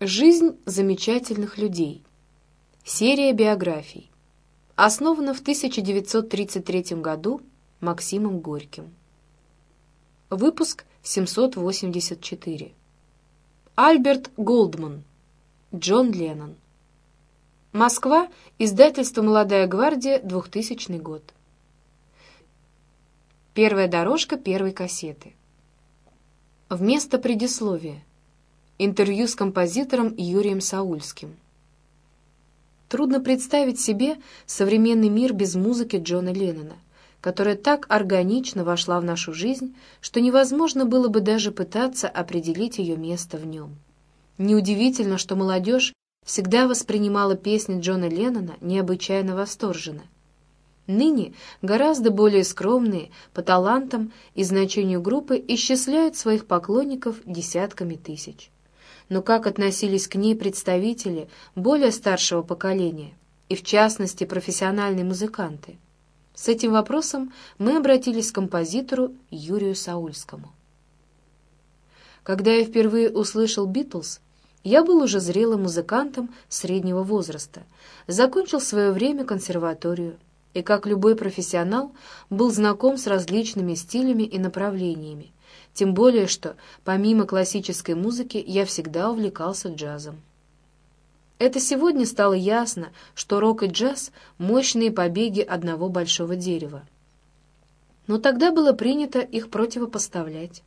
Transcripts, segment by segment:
Жизнь замечательных людей. Серия биографий. Основана в 1933 году Максимом Горьким. Выпуск 784. Альберт Голдман. Джон Леннон. Москва. Издательство «Молодая гвардия», 2000 год. Первая дорожка первой кассеты. Вместо предисловия. Интервью с композитором Юрием Саульским. Трудно представить себе современный мир без музыки Джона Леннона, которая так органично вошла в нашу жизнь, что невозможно было бы даже пытаться определить ее место в нем. Неудивительно, что молодежь всегда воспринимала песни Джона Леннона необычайно восторженно. Ныне гораздо более скромные по талантам и значению группы исчисляют своих поклонников десятками тысяч но как относились к ней представители более старшего поколения, и в частности профессиональные музыканты. С этим вопросом мы обратились к композитору Юрию Саульскому. Когда я впервые услышал «Битлз», я был уже зрелым музыкантом среднего возраста, закончил свое время консерваторию и, как любой профессионал, был знаком с различными стилями и направлениями, тем более, что помимо классической музыки я всегда увлекался джазом. Это сегодня стало ясно, что рок и джаз — мощные побеги одного большого дерева. Но тогда было принято их противопоставлять.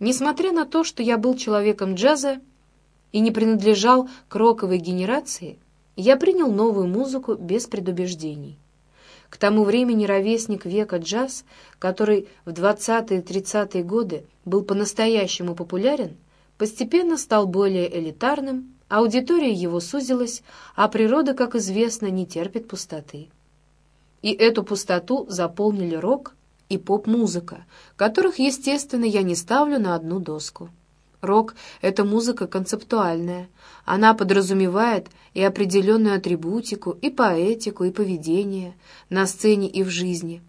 Несмотря на то, что я был человеком джаза и не принадлежал к роковой генерации, я принял новую музыку без предубеждений. К тому времени ровесник века джаз, который в 20-30-е годы был по-настоящему популярен, постепенно стал более элитарным, аудитория его сузилась, а природа, как известно, не терпит пустоты. И эту пустоту заполнили рок и поп-музыка, которых, естественно, я не ставлю на одну доску. Рок — это музыка концептуальная. Она подразумевает и определенную атрибутику, и поэтику, и поведение на сцене и в жизни.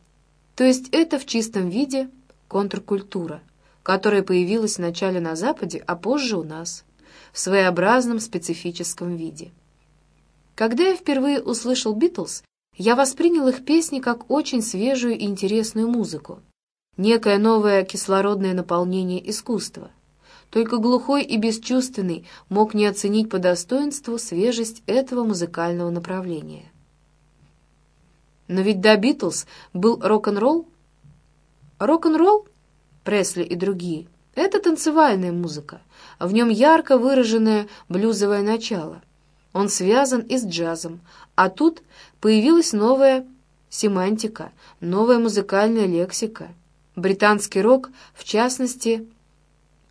То есть это в чистом виде контркультура, которая появилась вначале на Западе, а позже у нас, в своеобразном специфическом виде. Когда я впервые услышал «Битлз», я воспринял их песни как очень свежую и интересную музыку, некое новое кислородное наполнение искусства. Только глухой и бесчувственный мог не оценить по достоинству свежесть этого музыкального направления. Но ведь до Битлз был рок-н-ролл. Рок-н-ролл, Пресли и другие, это танцевальная музыка. В нем ярко выраженное блюзовое начало. Он связан и с джазом. А тут появилась новая семантика, новая музыкальная лексика. Британский рок, в частности,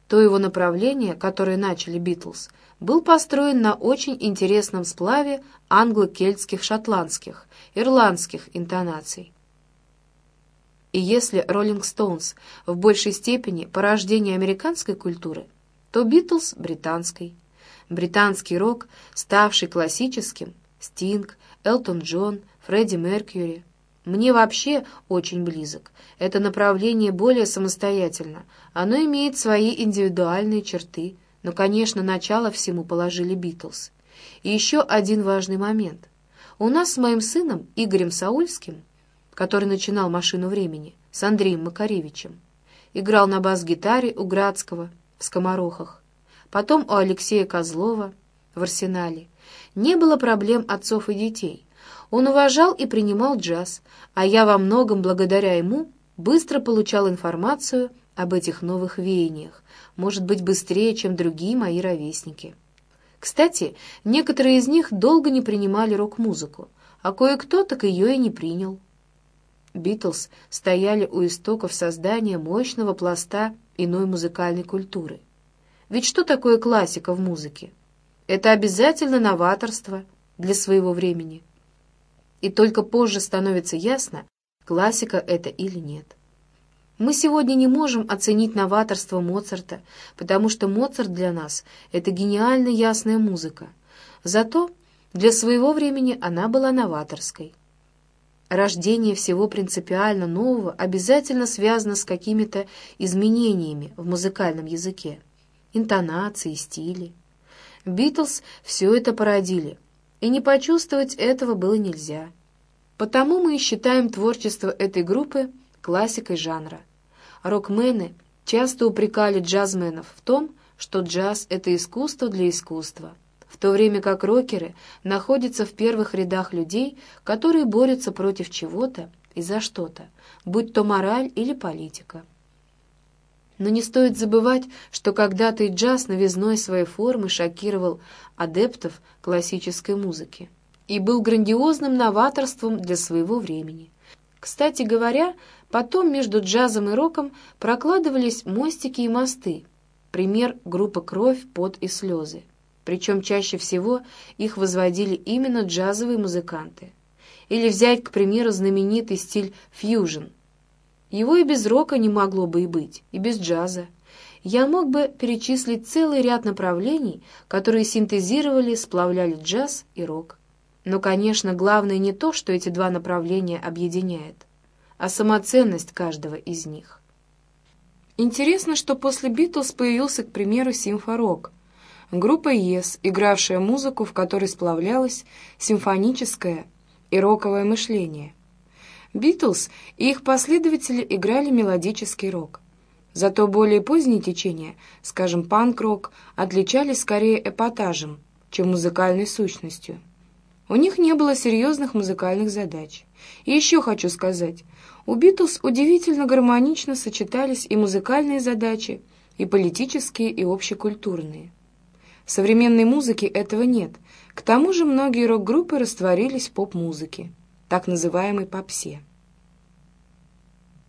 то его направление, которое начали Битлз, был построен на очень интересном сплаве англо-кельтских, шотландских, ирландских интонаций. И если Роллинг Стоунс в большей степени порождение американской культуры, то Битлз — британской. Британский рок, ставший классическим, Стинг, Элтон Джон, Фредди Меркьюри, мне вообще очень близок. Это направление более самостоятельно. Оно имеет свои индивидуальные черты. Но, конечно, начало всему положили Битлз. И еще один важный момент. У нас с моим сыном Игорем Саульским, который начинал «Машину времени», с Андреем Макаревичем, играл на бас-гитаре у Градского в Скоморохах, потом у Алексея Козлова в «Арсенале». Не было проблем отцов и детей. Он уважал и принимал джаз, а я во многом благодаря ему быстро получал информацию об этих новых веяниях, может быть, быстрее, чем другие мои ровесники. Кстати, некоторые из них долго не принимали рок-музыку, а кое-кто так ее и не принял. Битлз стояли у истоков создания мощного пласта иной музыкальной культуры. Ведь что такое классика в музыке? Это обязательно новаторство для своего времени и только позже становится ясно, классика это или нет. Мы сегодня не можем оценить новаторство Моцарта, потому что Моцарт для нас — это гениально ясная музыка. Зато для своего времени она была новаторской. Рождение всего принципиально нового обязательно связано с какими-то изменениями в музыкальном языке, интонации, стиле. Битлз все это породили, и не почувствовать этого было нельзя. Потому мы и считаем творчество этой группы классикой жанра. Рокмены часто упрекали джазменов в том, что джаз — это искусство для искусства, в то время как рокеры находятся в первых рядах людей, которые борются против чего-то и за что-то, будь то мораль или политика. Но не стоит забывать, что когда-то и джаз новизной своей формы шокировал адептов классической музыки и был грандиозным новаторством для своего времени. Кстати говоря, потом между джазом и роком прокладывались мостики и мосты. Пример — группа «Кровь, пот и слезы». Причем чаще всего их возводили именно джазовые музыканты. Или взять, к примеру, знаменитый стиль фьюжн — его и без рока не могло бы и быть, и без джаза. Я мог бы перечислить целый ряд направлений, которые синтезировали, сплавляли джаз и рок. Но, конечно, главное не то, что эти два направления объединяет, а самоценность каждого из них. Интересно, что после «Битлз» появился, к примеру, симфорок, группа «Ес», игравшая музыку, в которой сплавлялось симфоническое и роковое мышление. Битлз и их последователи играли мелодический рок. Зато более поздние течения, скажем, панк-рок, отличались скорее эпатажем, чем музыкальной сущностью. У них не было серьезных музыкальных задач. И еще хочу сказать, у Битлз удивительно гармонично сочетались и музыкальные задачи, и политические, и общекультурные. В современной музыке этого нет. К тому же многие рок-группы растворились в поп-музыке так называемой попсе.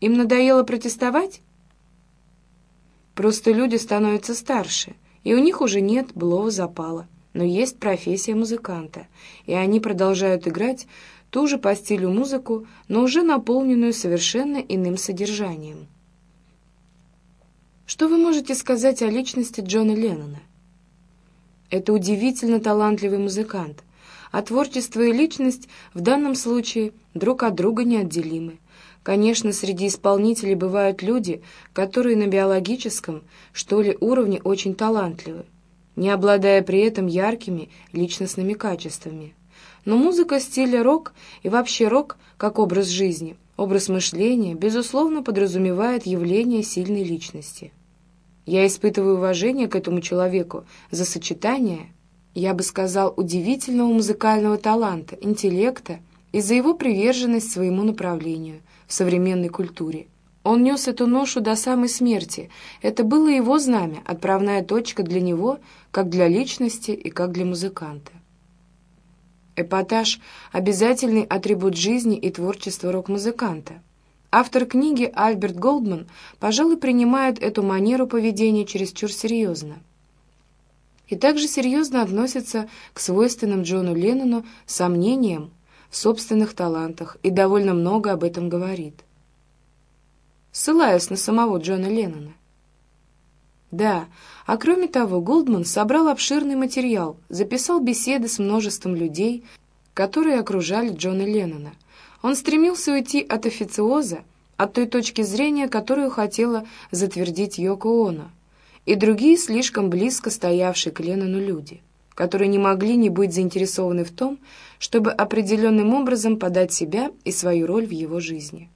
Им надоело протестовать? Просто люди становятся старше, и у них уже нет былого запала, но есть профессия музыканта, и они продолжают играть ту же по стилю музыку, но уже наполненную совершенно иным содержанием. Что вы можете сказать о личности Джона Леннона? Это удивительно талантливый музыкант, а творчество и личность в данном случае друг от друга неотделимы. Конечно, среди исполнителей бывают люди, которые на биологическом, что ли, уровне очень талантливы, не обладая при этом яркими личностными качествами. Но музыка стиля рок и вообще рок как образ жизни, образ мышления, безусловно, подразумевает явление сильной личности. Я испытываю уважение к этому человеку за сочетание – я бы сказал, удивительного музыкального таланта, интеллекта и за его приверженность своему направлению в современной культуре. Он нес эту ношу до самой смерти. Это было его знамя, отправная точка для него, как для личности и как для музыканта. Эпатаж — обязательный атрибут жизни и творчества рок-музыканта. Автор книги Альберт Голдман, пожалуй, принимает эту манеру поведения чересчур серьезно и также серьезно относится к свойственным Джону Леннону сомнениям в собственных талантах и довольно много об этом говорит. Ссылаясь на самого Джона Леннона. Да, а кроме того, Голдман собрал обширный материал, записал беседы с множеством людей, которые окружали Джона Леннона. Он стремился уйти от официоза, от той точки зрения, которую хотела затвердить Йоко Оно, и другие слишком близко стоявшие к Леннону люди, которые не могли не быть заинтересованы в том, чтобы определенным образом подать себя и свою роль в его жизни.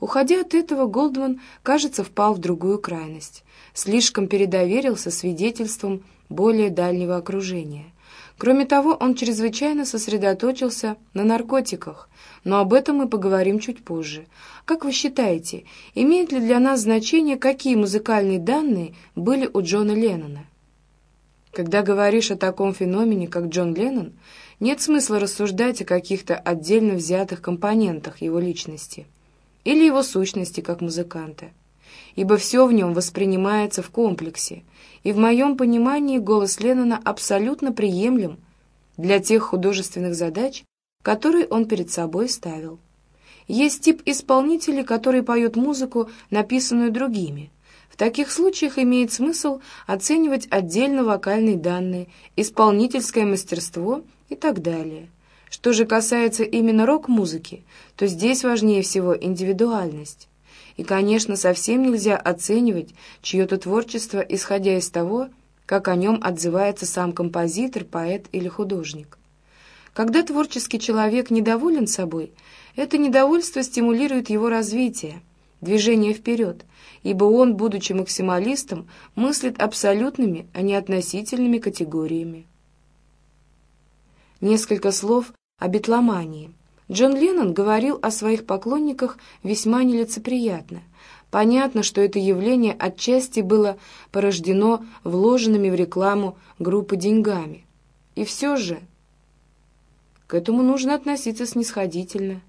Уходя от этого, Голдман, кажется, впал в другую крайность, слишком передоверился свидетельствам более дальнего окружения. Кроме того, он чрезвычайно сосредоточился на наркотиках, но об этом мы поговорим чуть позже. Как вы считаете, имеет ли для нас значение, какие музыкальные данные были у Джона Леннона? Когда говоришь о таком феномене, как Джон Леннон, нет смысла рассуждать о каких-то отдельно взятых компонентах его личности или его сущности как музыканта, ибо все в нем воспринимается в комплексе, и в моем понимании голос Леннона абсолютно приемлем для тех художественных задач, который он перед собой ставил. Есть тип исполнителей, который поет музыку, написанную другими. В таких случаях имеет смысл оценивать отдельно вокальные данные, исполнительское мастерство и так далее. Что же касается именно рок-музыки, то здесь важнее всего индивидуальность. И, конечно, совсем нельзя оценивать чье-то творчество, исходя из того, как о нем отзывается сам композитор, поэт или художник. Когда творческий человек недоволен собой, это недовольство стимулирует его развитие, движение вперед, ибо он, будучи максималистом, мыслит абсолютными, а не относительными категориями. Несколько слов о битломании. Джон Леннон говорил о своих поклонниках весьма нелицеприятно. Понятно, что это явление отчасти было порождено вложенными в рекламу группы деньгами. И все же к этому нужно относиться снисходительно.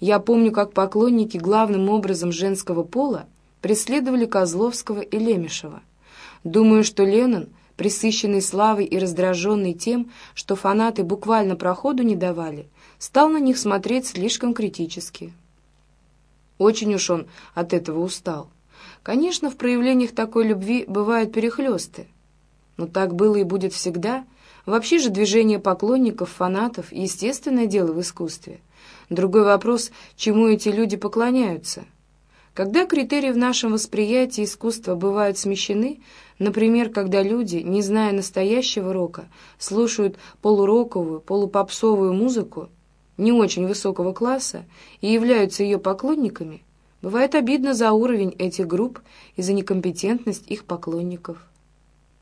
Я помню, как поклонники главным образом женского пола преследовали Козловского и Лемешева. Думаю, что Леннон, присыщенный славой и раздраженный тем, что фанаты буквально проходу не давали, стал на них смотреть слишком критически. Очень уж он от этого устал. Конечно, в проявлениях такой любви бывают перехлесты. Но так было и будет всегда. Вообще же движение поклонников, фанатов – естественное дело в искусстве. Другой вопрос, чему эти люди поклоняются. Когда критерии в нашем восприятии искусства бывают смещены, например, когда люди, не зная настоящего рока, слушают полуроковую, полупопсовую музыку, не очень высокого класса и являются ее поклонниками, бывает обидно за уровень этих групп и за некомпетентность их поклонников.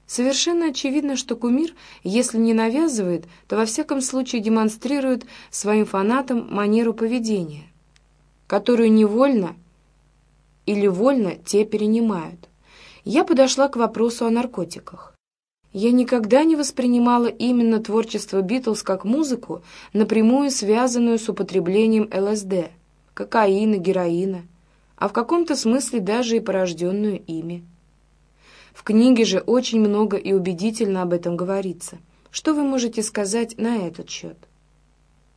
Совершенно очевидно, что кумир, если не навязывает, то во всяком случае демонстрирует своим фанатам манеру поведения, которую невольно или вольно те перенимают. Я подошла к вопросу о наркотиках. Я никогда не воспринимала именно творчество Битлз как музыку, напрямую связанную с употреблением ЛСД, кокаина, героина, а в каком-то смысле даже и порожденную ими. В книге же очень много и убедительно об этом говорится. Что вы можете сказать на этот счет?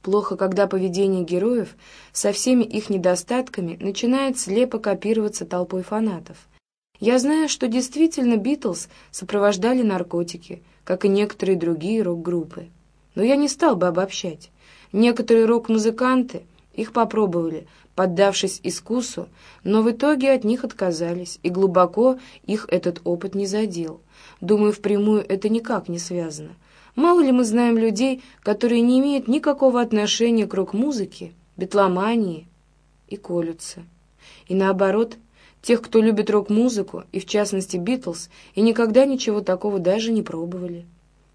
Плохо, когда поведение героев со всеми их недостатками начинает слепо копироваться толпой фанатов – я знаю, что действительно Битлз сопровождали наркотики, как и некоторые другие рок-группы. Но я не стал бы обобщать. Некоторые рок-музыканты их попробовали, поддавшись искусу, но в итоге от них отказались, и глубоко их этот опыт не задел. Думаю, впрямую это никак не связано. Мало ли мы знаем людей, которые не имеют никакого отношения к рок-музыке, битломании и колются. И наоборот, тех, кто любит рок-музыку, и в частности Битлз, и никогда ничего такого даже не пробовали.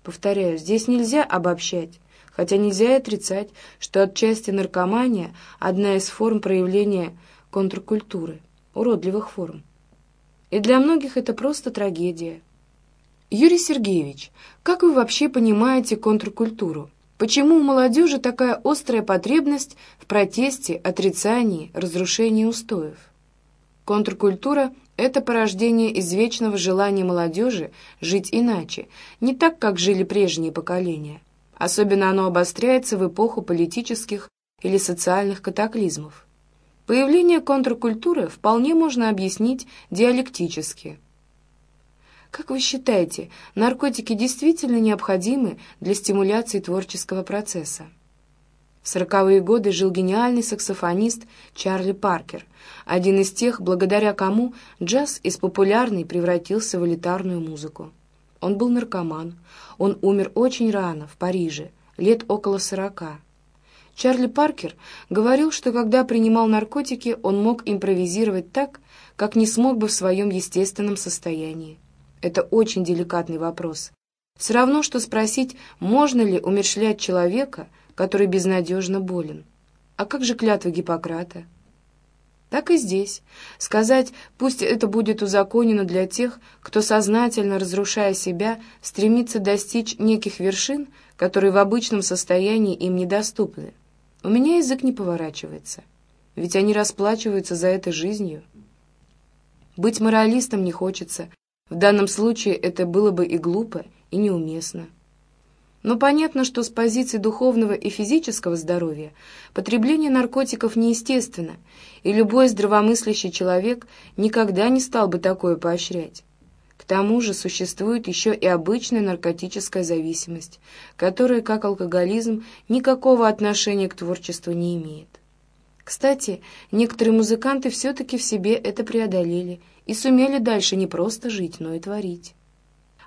Повторяю, здесь нельзя обобщать, хотя нельзя и отрицать, что отчасти наркомания – одна из форм проявления контркультуры, уродливых форм. И для многих это просто трагедия. Юрий Сергеевич, как вы вообще понимаете контркультуру? Почему у молодежи такая острая потребность в протесте, отрицании, разрушении устоев? Контркультура — это порождение извечного желания молодежи жить иначе, не так, как жили прежние поколения. Особенно оно обостряется в эпоху политических или социальных катаклизмов. Появление контркультуры вполне можно объяснить диалектически. Как вы считаете, наркотики действительно необходимы для стимуляции творческого процесса? В сороковые годы жил гениальный саксофонист Чарли Паркер, один из тех, благодаря кому джаз из популярной превратился в элитарную музыку. Он был наркоман. Он умер очень рано, в Париже, лет около сорока. Чарли Паркер говорил, что когда принимал наркотики, он мог импровизировать так, как не смог бы в своем естественном состоянии. Это очень деликатный вопрос. Все равно, что спросить, можно ли умершлять человека – который безнадежно болен. А как же клятва Гиппократа? Так и здесь. Сказать, пусть это будет узаконено для тех, кто, сознательно разрушая себя, стремится достичь неких вершин, которые в обычном состоянии им недоступны. У меня язык не поворачивается. Ведь они расплачиваются за это жизнью. Быть моралистом не хочется. В данном случае это было бы и глупо, и неуместно. Но понятно, что с позиции духовного и физического здоровья потребление наркотиков неестественно, и любой здравомыслящий человек никогда не стал бы такое поощрять. К тому же существует еще и обычная наркотическая зависимость, которая, как алкоголизм, никакого отношения к творчеству не имеет. Кстати, некоторые музыканты все-таки в себе это преодолели и сумели дальше не просто жить, но и творить.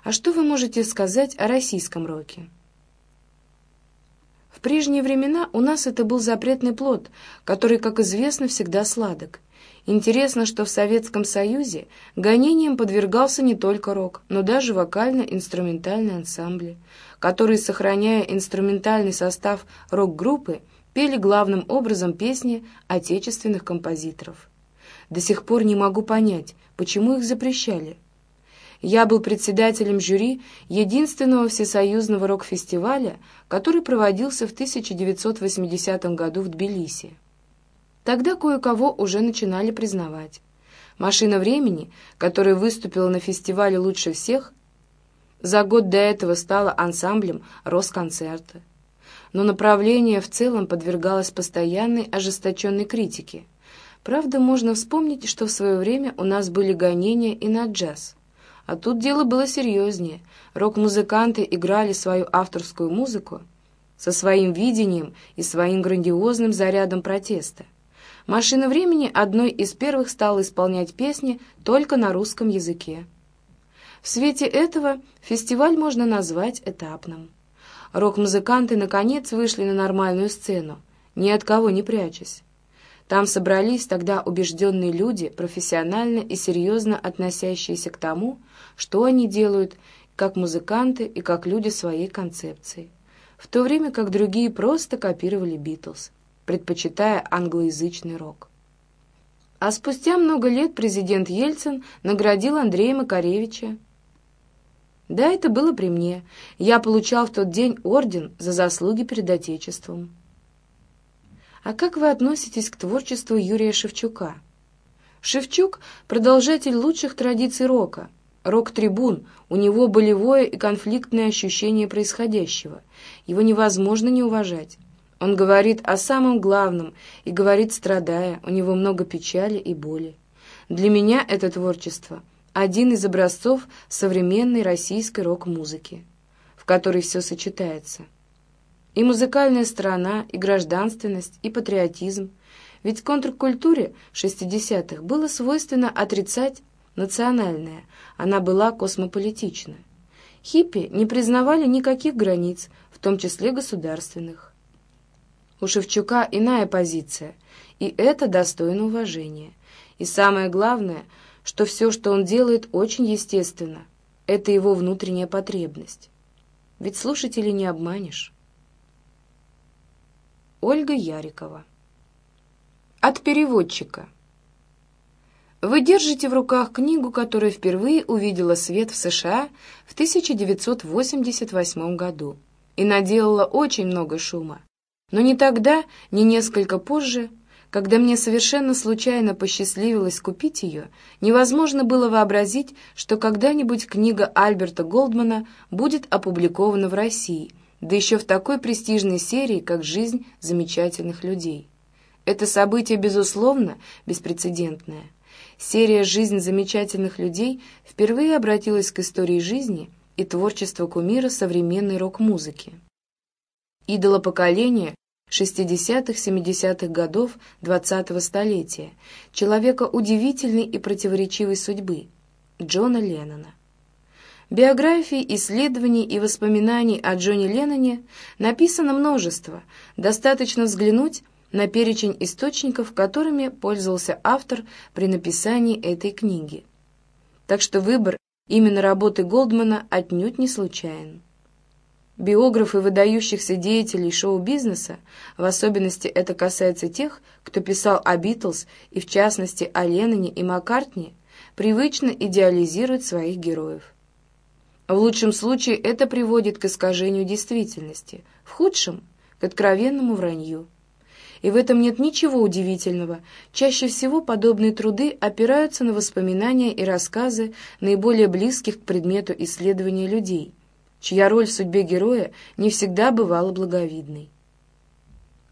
А что вы можете сказать о российском роке? В прежние времена у нас это был запретный плод, который, как известно, всегда сладок. Интересно, что в Советском Союзе гонениям подвергался не только рок, но даже вокально-инструментальные ансамбли, которые, сохраняя инструментальный состав рок-группы, пели главным образом песни отечественных композиторов. До сих пор не могу понять, почему их запрещали. Я был председателем жюри единственного всесоюзного рок-фестиваля, который проводился в 1980 году в Тбилиси. Тогда кое-кого уже начинали признавать. «Машина времени», которая выступила на фестивале лучше всех, за год до этого стала ансамблем Росконцерта. Но направление в целом подвергалось постоянной ожесточенной критике. Правда, можно вспомнить, что в свое время у нас были гонения и на джаз. А тут дело было серьезнее. Рок-музыканты играли свою авторскую музыку со своим видением и своим грандиозным зарядом протеста. «Машина времени» одной из первых стала исполнять песни только на русском языке. В свете этого фестиваль можно назвать этапным. Рок-музыканты наконец вышли на нормальную сцену, ни от кого не прячась. Там собрались тогда убежденные люди, профессионально и серьезно относящиеся к тому, что они делают, как музыканты и как люди своей концепции, в то время как другие просто копировали «Битлз» предпочитая англоязычный рок. А спустя много лет президент Ельцин наградил Андрея Макаревича. Да, это было при мне. Я получал в тот день орден за заслуги перед Отечеством. А как вы относитесь к творчеству Юрия Шевчука? Шевчук — продолжатель лучших традиций рока, рок-трибун, у него болевое и конфликтное ощущение происходящего. Его невозможно не уважать. Он говорит о самом главном и говорит, страдая, у него много печали и боли. Для меня это творчество — один из образцов современной российской рок-музыки, в которой все сочетается. И музыкальная сторона, и гражданственность, и патриотизм. Ведь контркультуре 60-х было свойственно отрицать национальное, она была космополитична. Хиппи не признавали никаких границ, в том числе государственных. У Шевчука иная позиция, и это достойно уважения. И самое главное, что все, что он делает, очень естественно. Это его внутренняя потребность. Ведь слушателей не обманешь. Ольга Ярикова От переводчика Вы держите в руках книгу, которая впервые увидела свет в США в 1988 году и наделала очень много шума. Но ни тогда, ни несколько позже, когда мне совершенно случайно посчастливилось купить ее, невозможно было вообразить, что когда-нибудь книга Альберта Голдмана будет опубликована в России, да еще в такой престижной серии, как «Жизнь замечательных людей». Это событие, безусловно, беспрецедентное. Серия «Жизнь замечательных людей» впервые обратилась к истории жизни и творчеству кумира современной рок-музыки идола поколения 60-70-х годов 20-го столетия, человека удивительной и противоречивой судьбы, Джона Леннона. Биографий, исследований и воспоминаний о Джоне Ленноне написано множество, достаточно взглянуть на перечень источников, которыми пользовался автор при написании этой книги. Так что выбор именно работы Голдмана отнюдь не случайен. Биографы выдающихся деятелей шоу-бизнеса, в особенности это касается тех, кто писал о Битлз и в частности о Ленноне и Маккартни, привычно идеализируют своих героев. В лучшем случае это приводит к искажению действительности, в худшем — к откровенному вранью. И в этом нет ничего удивительного. Чаще всего подобные труды опираются на воспоминания и рассказы наиболее близких к предмету исследования людей — чья роль в судьбе героя не всегда бывала благовидной.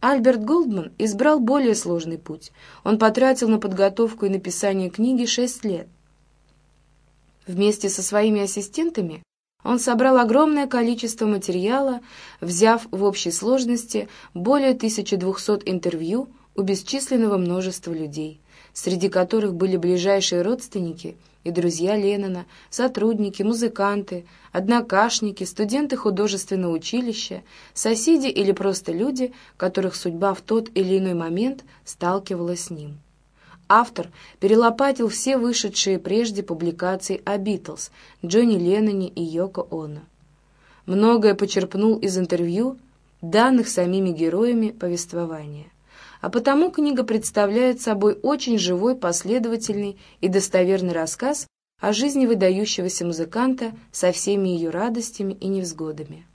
Альберт Голдман избрал более сложный путь. Он потратил на подготовку и написание книги шесть лет. Вместе со своими ассистентами он собрал огромное количество материала, взяв в общей сложности более 1200 интервью у бесчисленного множества людей, среди которых были ближайшие родственники и друзья Леннона, сотрудники, музыканты, однокашники, студенты художественного училища, соседи или просто люди, которых судьба в тот или иной момент сталкивала с ним. Автор перелопатил все вышедшие прежде публикации о Битлз, Джонни Ленноне и Йоко Оно. Многое почерпнул из интервью, данных самими героями повествования. А потому книга представляет собой очень живой, последовательный и достоверный рассказ о жизни выдающегося музыканта со всеми ее радостями и невзгодами.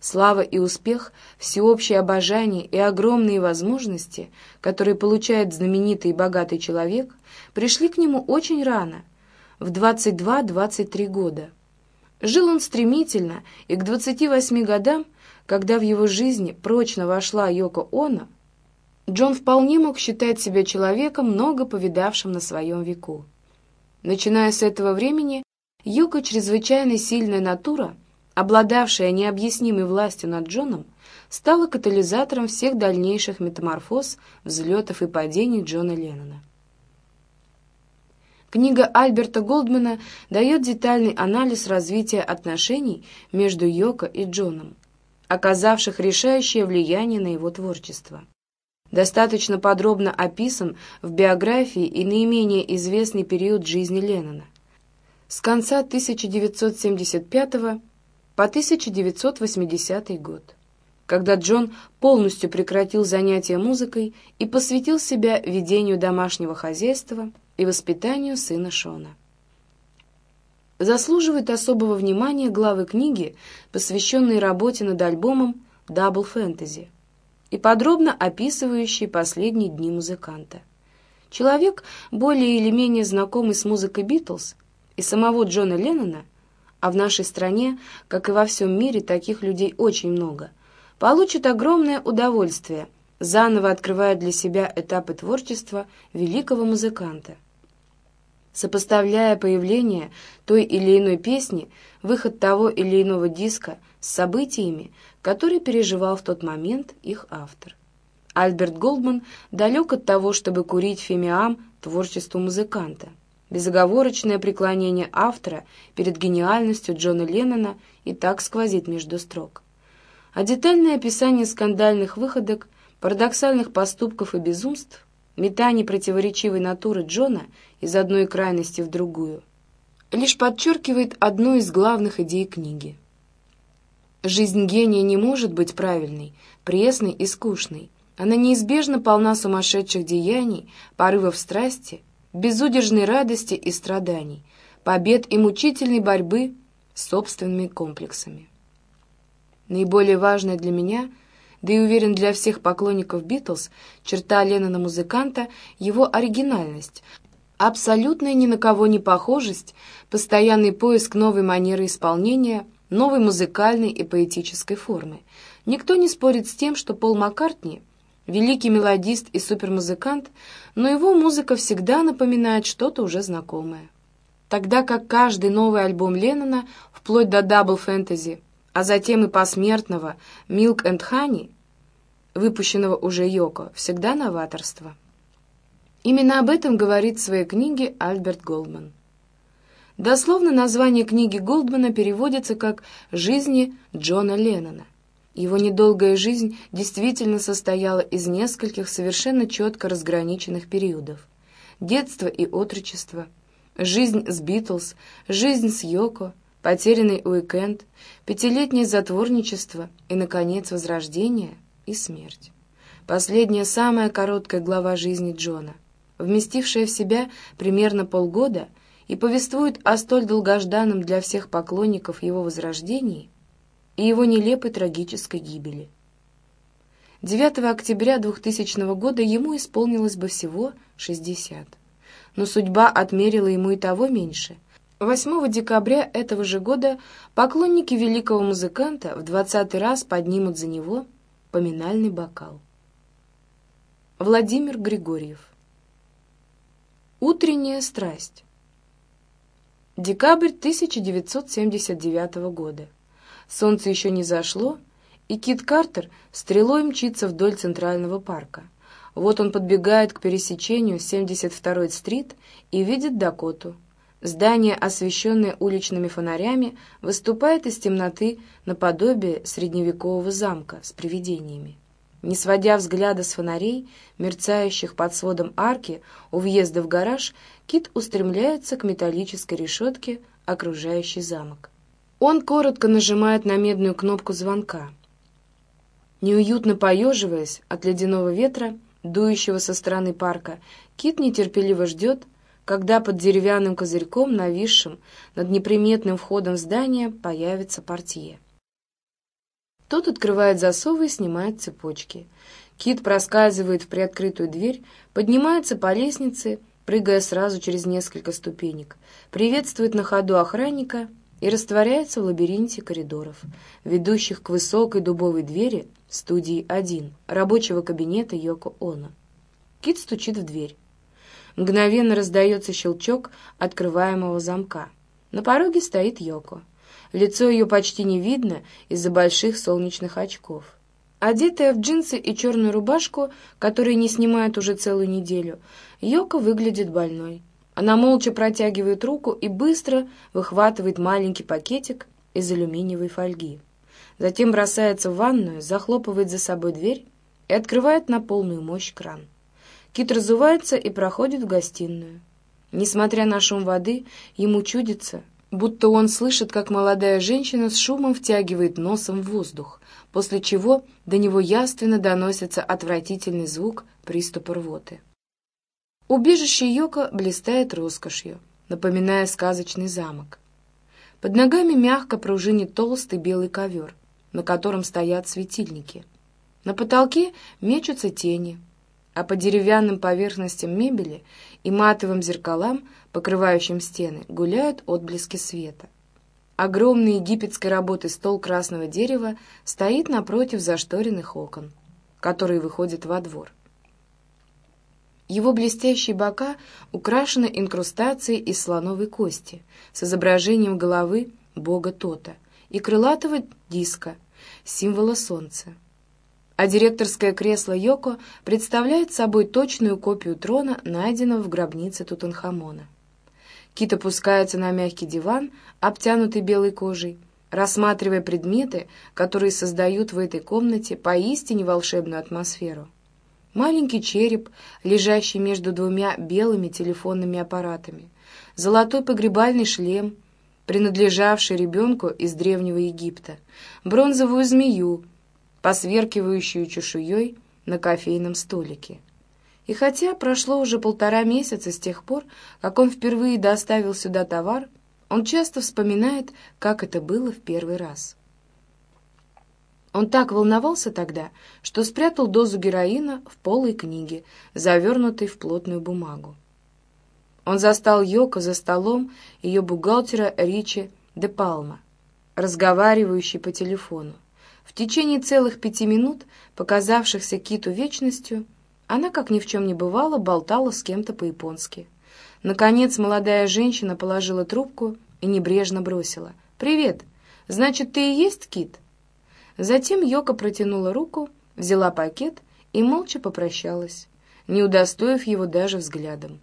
Слава и успех, всеобщее обожание и огромные возможности, которые получает знаменитый и богатый человек, пришли к нему очень рано, в 22-23 года. Жил он стремительно, и к 28 годам, когда в его жизни прочно вошла Йоко Оно, Джон вполне мог считать себя человеком, много повидавшим на своем веку. Начиная с этого времени, Йоко чрезвычайно сильная натура — обладавшая необъяснимой властью над Джоном, стала катализатором всех дальнейших метаморфоз, взлетов и падений Джона Леннона. Книга Альберта Голдмана дает детальный анализ развития отношений между Йоко и Джоном, оказавших решающее влияние на его творчество. Достаточно подробно описан в биографии и наименее известный период жизни Леннона. С конца 1975 года по 1980 год, когда Джон полностью прекратил занятия музыкой и посвятил себя ведению домашнего хозяйства и воспитанию сына Шона. Заслуживают особого внимания главы книги, посвященной работе над альбомом «Double Fantasy» и подробно описывающей последние дни музыканта. Человек, более или менее знакомый с музыкой «Битлз» и самого Джона Леннона – а в нашей стране, как и во всем мире, таких людей очень много, получит огромное удовольствие, заново открывая для себя этапы творчества великого музыканта. Сопоставляя появление той или иной песни, выход того или иного диска с событиями, которые переживал в тот момент их автор. Альберт Голдман далек от того, чтобы курить фемиам творчеству музыканта безоговорочное преклонение автора перед гениальностью Джона Леннона и так сквозит между строк. А детальное описание скандальных выходок, парадоксальных поступков и безумств, метаний противоречивой натуры Джона из одной крайности в другую, лишь подчеркивает одну из главных идей книги. Жизнь гения не может быть правильной, пресной и скучной. Она неизбежно полна сумасшедших деяний, порывов страсти — безудержной радости и страданий, побед и мучительной борьбы с собственными комплексами. Наиболее важная для меня, да и уверен для всех поклонников Битлз, черта Леннона-музыканта — его оригинальность, абсолютная ни на кого не похожесть, постоянный поиск новой манеры исполнения, новой музыкальной и поэтической формы. Никто не спорит с тем, что Пол Маккартни великий мелодист и супермузыкант, но его музыка всегда напоминает что-то уже знакомое. Тогда как каждый новый альбом Леннона, вплоть до Double Fantasy, а затем и посмертного Milk and Honey, выпущенного уже Йоко, всегда новаторство. Именно об этом говорит в своей книге Альберт Голдман. Дословно название книги Голдмана переводится как «Жизни Джона Леннона». Его недолгая жизнь действительно состояла из нескольких совершенно четко разграниченных периодов. Детство и отрочество, жизнь с Битлз, жизнь с Йоко, потерянный уикенд, пятилетнее затворничество и, наконец, возрождение и смерть. Последняя самая короткая глава жизни Джона, вместившая в себя примерно полгода и повествует о столь долгожданном для всех поклонников его возрождении – и его нелепой трагической гибели. 9 октября 2000 года ему исполнилось бы всего 60. Но судьба отмерила ему и того меньше. 8 декабря этого же года поклонники великого музыканта в 20 раз поднимут за него поминальный бокал. Владимир Григорьев Утренняя страсть Декабрь 1979 года Солнце еще не зашло, и Кит Картер стрелой мчится вдоль Центрального парка. Вот он подбегает к пересечению 72-й стрит и видит Дакоту. Здание, освещенное уличными фонарями, выступает из темноты наподобие средневекового замка с привидениями. Не сводя взгляда с фонарей, мерцающих под сводом арки у въезда в гараж, Кит устремляется к металлической решетке, окружающей замок. Он коротко нажимает на медную кнопку звонка. Неуютно поеживаясь от ледяного ветра, дующего со стороны парка, Кит нетерпеливо ждет, когда под деревянным козырьком, нависшим над неприметным входом в здание, появится портье. Тот открывает засовы и снимает цепочки. Кит проскальзывает в приоткрытую дверь, поднимается по лестнице, прыгая сразу через несколько ступенек, приветствует на ходу охранника и растворяется в лабиринте коридоров, ведущих к высокой дубовой двери студии 1, рабочего кабинета Йоко Оно. Кит стучит в дверь. Мгновенно раздается щелчок открываемого замка. На пороге стоит Йоко. Лицо ее почти не видно из-за больших солнечных очков. Одетая в джинсы и черную рубашку, которые не снимает уже целую неделю, Йока выглядит больной. Она молча протягивает руку и быстро выхватывает маленький пакетик из алюминиевой фольги. Затем бросается в ванную, захлопывает за собой дверь и открывает на полную мощь кран. Кит разувается и проходит в гостиную. Несмотря на шум воды, ему чудится, будто он слышит, как молодая женщина с шумом втягивает носом в воздух, после чего до него яственно доносится отвратительный звук приступа рвоты. Убежище Йока блистает роскошью, напоминая сказочный замок. Под ногами мягко пружинит толстый белый ковер, на котором стоят светильники. На потолке мечутся тени, а по деревянным поверхностям мебели и матовым зеркалам, покрывающим стены, гуляют отблески света. Огромный египетской работы стол красного дерева стоит напротив зашторенных окон, которые выходят во двор. Его блестящие бока украшены инкрустацией из слоновой кости с изображением головы бога Тота и крылатого диска, символа солнца а директорское кресло Йоко представляет собой точную копию трона, найденного в гробнице Тутанхамона. Кит опускается на мягкий диван, обтянутый белой кожей, рассматривая предметы, которые создают в этой комнате поистине волшебную атмосферу. Маленький череп, лежащий между двумя белыми телефонными аппаратами, золотой погребальный шлем, принадлежавший ребенку из Древнего Египта, бронзовую змею, посверкивающую чешуей на кофейном столике. И хотя прошло уже полтора месяца с тех пор, как он впервые доставил сюда товар, он часто вспоминает, как это было в первый раз. Он так волновался тогда, что спрятал дозу героина в полой книге, завернутой в плотную бумагу. Он застал Йоко за столом ее бухгалтера Ричи де Палма, разговаривающий по телефону. В течение целых пяти минут, показавшихся Киту вечностью, она, как ни в чем не бывало, болтала с кем-то по-японски. Наконец молодая женщина положила трубку и небрежно бросила. «Привет! Значит, ты и есть Кит?» Затем Йока протянула руку, взяла пакет и молча попрощалась, не удостоив его даже взглядом.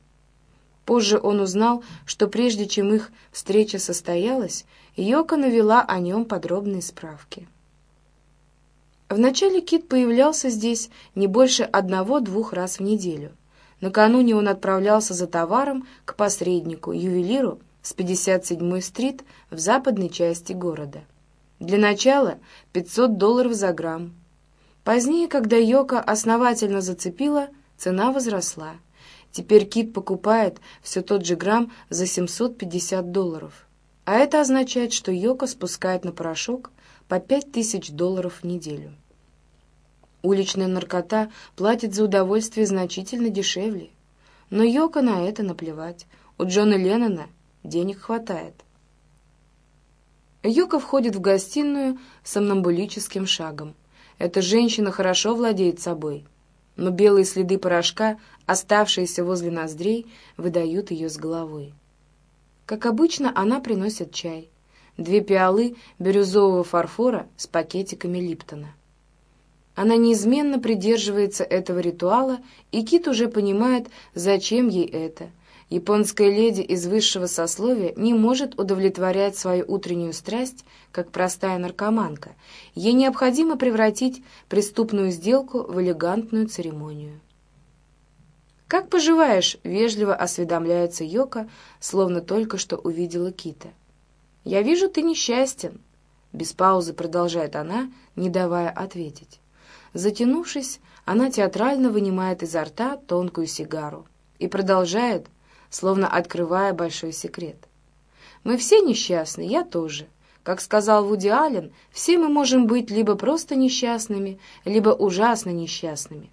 Позже он узнал, что прежде чем их встреча состоялась, Йока навела о нем подробные справки. Вначале Кит появлялся здесь не больше одного-двух раз в неделю. Накануне он отправлялся за товаром к посреднику, ювелиру с 57-й стрит в западной части города. Для начала 500 долларов за грамм. Позднее, когда Йока основательно зацепила, цена возросла. Теперь Кит покупает все тот же грамм за 750 долларов. А это означает, что Йока спускает на порошок по 5000 долларов в неделю. Уличная наркота платит за удовольствие значительно дешевле. Но Йока на это наплевать. У Джона Леннона денег хватает. Йока входит в гостиную сомнамбулическим шагом. Эта женщина хорошо владеет собой, но белые следы порошка, оставшиеся возле ноздрей, выдают ее с головой. Как обычно, она приносит чай. Две пиалы бирюзового фарфора с пакетиками Липтона. Она неизменно придерживается этого ритуала, и Кит уже понимает, зачем ей это. Японская леди из высшего сословия не может удовлетворять свою утреннюю страсть, как простая наркоманка. Ей необходимо превратить преступную сделку в элегантную церемонию. «Как поживаешь?» — вежливо осведомляется Йока, словно только что увидела Кита. «Я вижу, ты несчастен», — без паузы продолжает она, не давая ответить. Затянувшись, она театрально вынимает изо рта тонкую сигару и продолжает, словно открывая большой секрет. «Мы все несчастны, я тоже. Как сказал Вуди Аллен, все мы можем быть либо просто несчастными, либо ужасно несчастными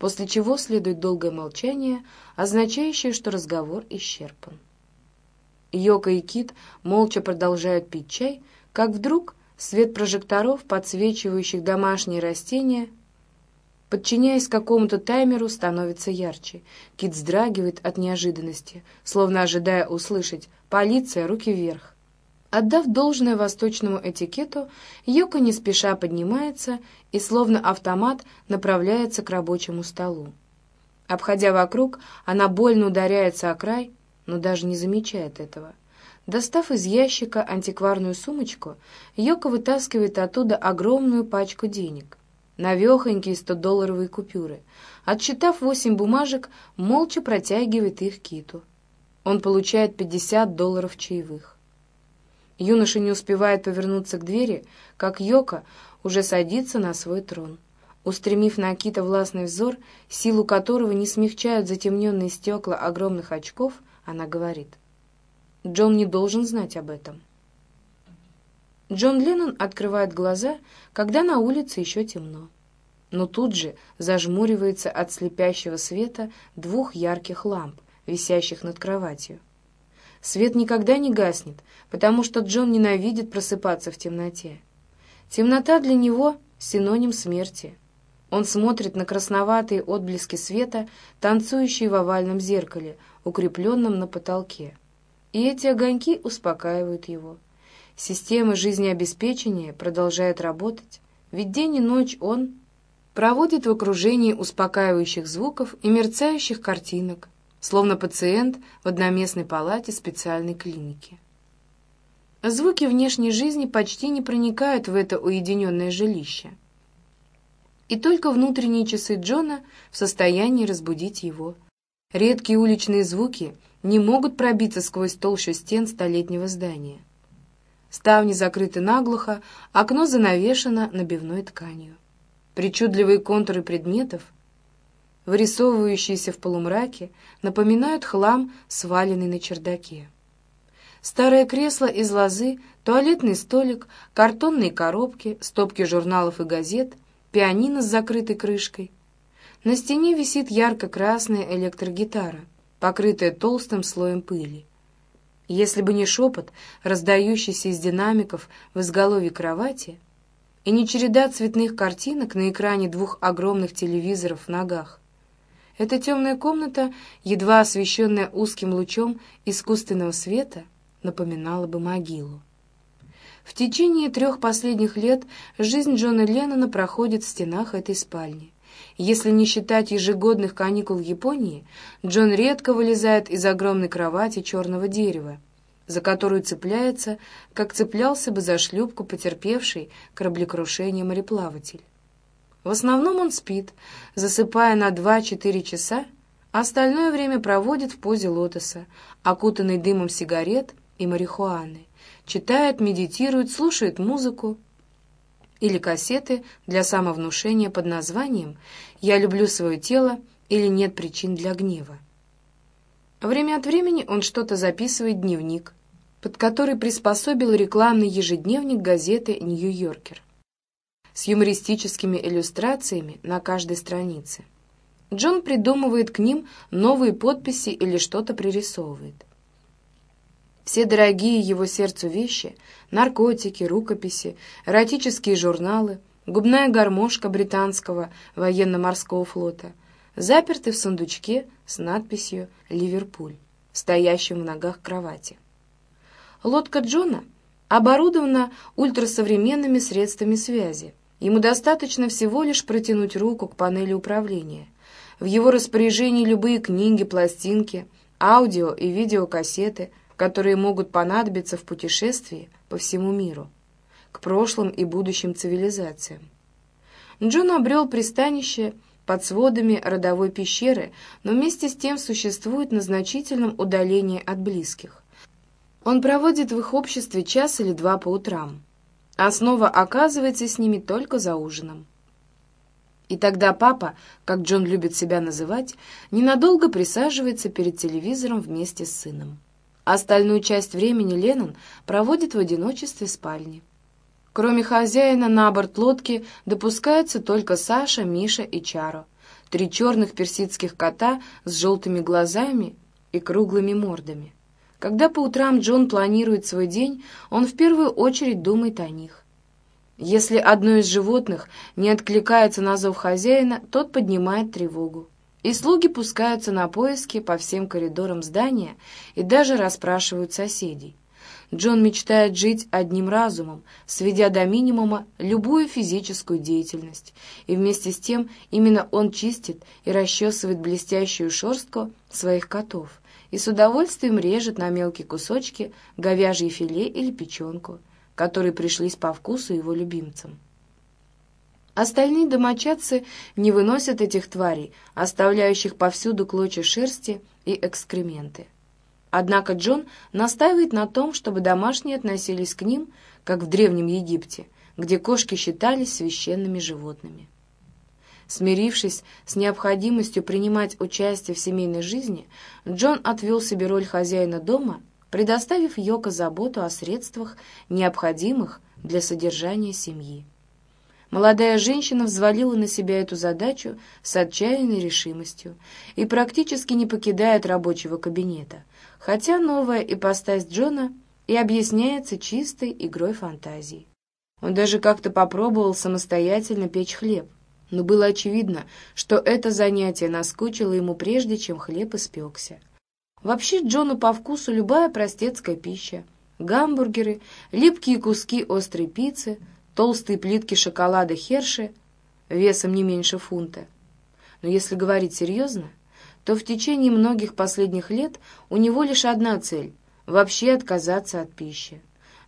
после чего следует долгое молчание, означающее, что разговор исчерпан. Йока и Кит молча продолжают пить чай, как вдруг свет прожекторов, подсвечивающих домашние растения, подчиняясь какому-то таймеру, становится ярче. Кит вздрагивает от неожиданности, словно ожидая услышать «Полиция, руки вверх!». Отдав должное восточному этикету, Йока не спеша поднимается и, словно автомат, направляется к рабочему столу. Обходя вокруг, она больно ударяется о край, но даже не замечает этого. Достав из ящика антикварную сумочку, Йока вытаскивает оттуда огромную пачку денег, навехонькие 100-долларовые купюры. Отсчитав восемь бумажек, молча протягивает их Киту. Он получает 50 долларов чаевых. Юноша не успевает повернуться к двери, как Йока уже садится на свой трон. Устремив на Кита властный взор, силу которого не смягчают затемненные стекла огромных очков, она говорит. Джон не должен знать об этом. Джон Леннон открывает глаза, когда на улице еще темно. Но тут же зажмуривается от слепящего света двух ярких ламп, висящих над кроватью. Свет никогда не гаснет, потому что Джон ненавидит просыпаться в темноте. Темнота для него — синоним смерти. Он смотрит на красноватые отблески света, танцующие в овальном зеркале, укрепленном на потолке. И эти огоньки успокаивают его. Система жизнеобеспечения продолжает работать, ведь день и ночь он проводит в окружении успокаивающих звуков и мерцающих картинок, словно пациент в одноместной палате специальной клиники. Звуки внешней жизни почти не проникают в это уединенное жилище. И только внутренние часы Джона в состоянии разбудить его. Редкие уличные звуки не могут пробиться сквозь толщу стен столетнего здания. Ставни закрыты наглухо, окно занавешено набивной тканью. Причудливые контуры предметов — вырисовывающиеся в полумраке, напоминают хлам, сваленный на чердаке. Старое кресло из лозы, туалетный столик, картонные коробки, стопки журналов и газет, пианино с закрытой крышкой. На стене висит ярко-красная электрогитара, покрытая толстым слоем пыли. Если бы не шепот, раздающийся из динамиков в изголовье кровати, и не череда цветных картинок на экране двух огромных телевизоров в ногах, эта темная комната, едва освещенная узким лучом искусственного света, напоминала бы могилу. В течение трех последних лет жизнь Джона Леннона проходит в стенах этой спальни. Если не считать ежегодных каникул в Японии, Джон редко вылезает из огромной кровати черного дерева, за которую цепляется, как цеплялся бы за шлюпку потерпевший кораблекрушение мореплаватель. В основном он спит, засыпая на 2-4 часа, а остальное время проводит в позе лотоса, окутанный дымом сигарет и марихуаны, читает, медитирует, слушает музыку или кассеты для самовнушения под названием «Я люблю свое тело» или «Нет причин для гнева». Время от времени он что-то записывает в дневник, под который приспособил рекламный ежедневник газеты «Нью-Йоркер» с юмористическими иллюстрациями на каждой странице. Джон придумывает к ним новые подписи или что-то пририсовывает. Все дорогие его сердцу вещи — наркотики, рукописи, эротические журналы, губная гармошка британского военно-морского флота — заперты в сундучке с надписью «Ливерпуль», стоящим в ногах кровати. Лодка Джона оборудована ультрасовременными средствами связи — Ему достаточно всего лишь протянуть руку к панели управления. В его распоряжении любые книги, пластинки, аудио и видеокассеты, которые могут понадобиться в путешествии по всему миру, к прошлым и будущим цивилизациям. Джон обрел пристанище под сводами родовой пещеры, но вместе с тем существует на значительном удалении от близких. Он проводит в их обществе час или два по утрам а снова оказывается с ними только за ужином. И тогда папа, как Джон любит себя называть, ненадолго присаживается перед телевизором вместе с сыном. Остальную часть времени Леннон проводит в одиночестве в спальне. Кроме хозяина на борт лодки допускаются только Саша, Миша и Чаро, три черных персидских кота с желтыми глазами и круглыми мордами. Когда по утрам Джон планирует свой день, он в первую очередь думает о них. Если одно из животных не откликается на зов хозяина, тот поднимает тревогу. И слуги пускаются на поиски по всем коридорам здания и даже расспрашивают соседей. Джон мечтает жить одним разумом, сведя до минимума любую физическую деятельность, и вместе с тем именно он чистит и расчесывает блестящую шерстку своих котов и с удовольствием режет на мелкие кусочки говяжье филе или печенку, которые пришлись по вкусу его любимцам. Остальные домочадцы не выносят этих тварей, оставляющих повсюду клочья шерсти и экскременты. Однако Джон настаивает на том, чтобы домашние относились к ним, как в Древнем Египте, где кошки считались священными животными. Смирившись с необходимостью принимать участие в семейной жизни, Джон отвел себе роль хозяина дома, предоставив Йоко заботу о средствах, необходимых для содержания семьи. Молодая женщина взвалила на себя эту задачу с отчаянной решимостью и практически не покидает рабочего кабинета, хотя новая ипостась Джона и объясняется чистой игрой фантазии. Он даже как-то попробовал самостоятельно печь хлеб, но было очевидно, что это занятие наскучило ему прежде, чем хлеб испекся. Вообще Джону по вкусу любая простецкая пища. Гамбургеры, липкие куски острой пиццы, толстые плитки шоколада Херши весом не меньше фунта. Но если говорить серьезно, то в течение многих последних лет у него лишь одна цель — вообще отказаться от пищи.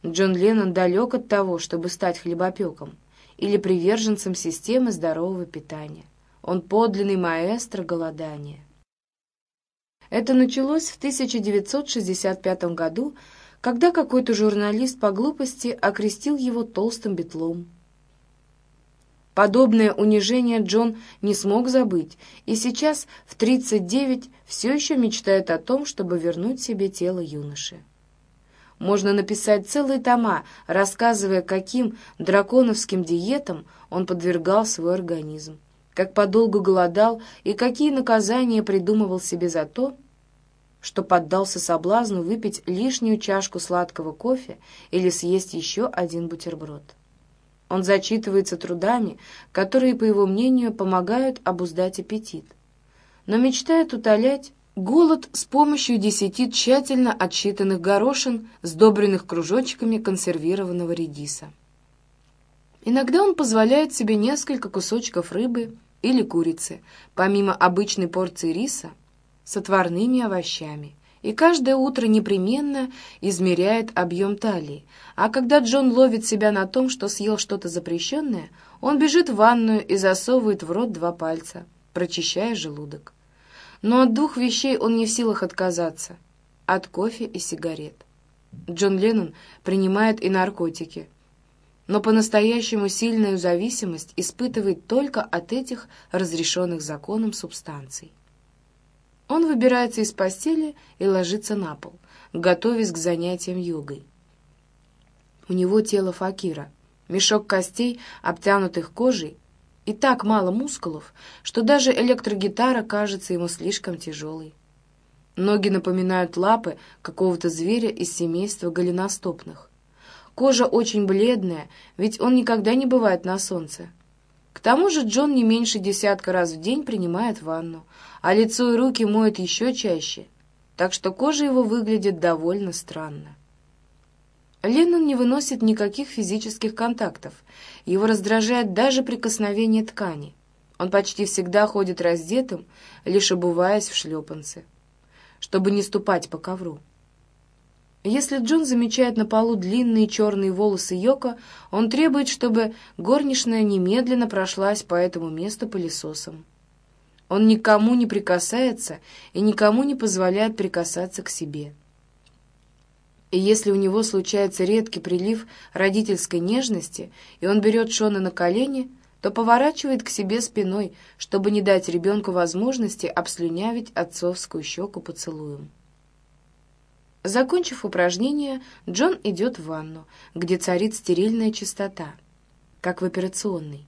Джон Леннон далек от того, чтобы стать хлебопеком или приверженцем системы здорового питания. Он подлинный маэстро голодания. Это началось в 1965 году, когда какой-то журналист по глупости окрестил его толстым бетлом. Подобное унижение Джон не смог забыть, и сейчас, в 39, все еще мечтает о том, чтобы вернуть себе тело юноши. Можно написать целые тома, рассказывая, каким драконовским диетам он подвергал свой организм, как подолгу голодал и какие наказания придумывал себе за то, что поддался соблазну выпить лишнюю чашку сладкого кофе или съесть еще один бутерброд. Он зачитывается трудами, которые, по его мнению, помогают обуздать аппетит, но мечтает утолять Голод с помощью десяти тщательно отсчитанных горошин, сдобренных кружочками консервированного редиса. Иногда он позволяет себе несколько кусочков рыбы или курицы, помимо обычной порции риса, с отварными овощами, и каждое утро непременно измеряет объем талии, а когда Джон ловит себя на том, что съел что-то запрещенное, он бежит в ванную и засовывает в рот два пальца, прочищая желудок но от двух вещей он не в силах отказаться — от кофе и сигарет. Джон Леннон принимает и наркотики, но по-настоящему сильную зависимость испытывает только от этих разрешенных законом субстанций. Он выбирается из постели и ложится на пол, готовясь к занятиям йогой. У него тело факира, мешок костей, обтянутых кожей, и так мало мускулов, что даже электрогитара кажется ему слишком тяжелой. Ноги напоминают лапы какого-то зверя из семейства голеностопных. Кожа очень бледная, ведь он никогда не бывает на солнце. К тому же Джон не меньше десятка раз в день принимает ванну, а лицо и руки моет еще чаще, так что кожа его выглядит довольно странно. Леннон не выносит никаких физических контактов. Его раздражает даже прикосновение ткани. Он почти всегда ходит раздетым, лишь обуваясь в шлепанцы, чтобы не ступать по ковру. Если Джон замечает на полу длинные черные волосы Йока, он требует, чтобы горничная немедленно прошлась по этому месту пылесосом. Он никому не прикасается и никому не позволяет прикасаться к себе. И если у него случается редкий прилив родительской нежности, и он берет Шона на колени, то поворачивает к себе спиной, чтобы не дать ребенку возможности обслюнявить отцовскую щеку поцелуем. Закончив упражнение, Джон идет в ванну, где царит стерильная чистота, как в операционной.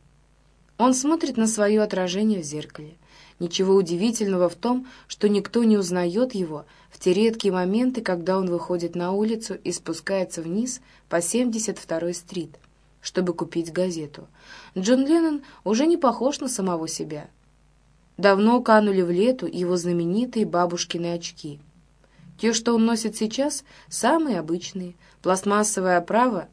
Он смотрит на свое отражение в зеркале. Ничего удивительного в том, что никто не узнает его в те редкие моменты, когда он выходит на улицу и спускается вниз по 72-й стрит, чтобы купить газету. Джон Леннон уже не похож на самого себя. Давно канули в лету его знаменитые бабушкины очки. Те, что он носит сейчас, самые обычные, пластмассовая оправа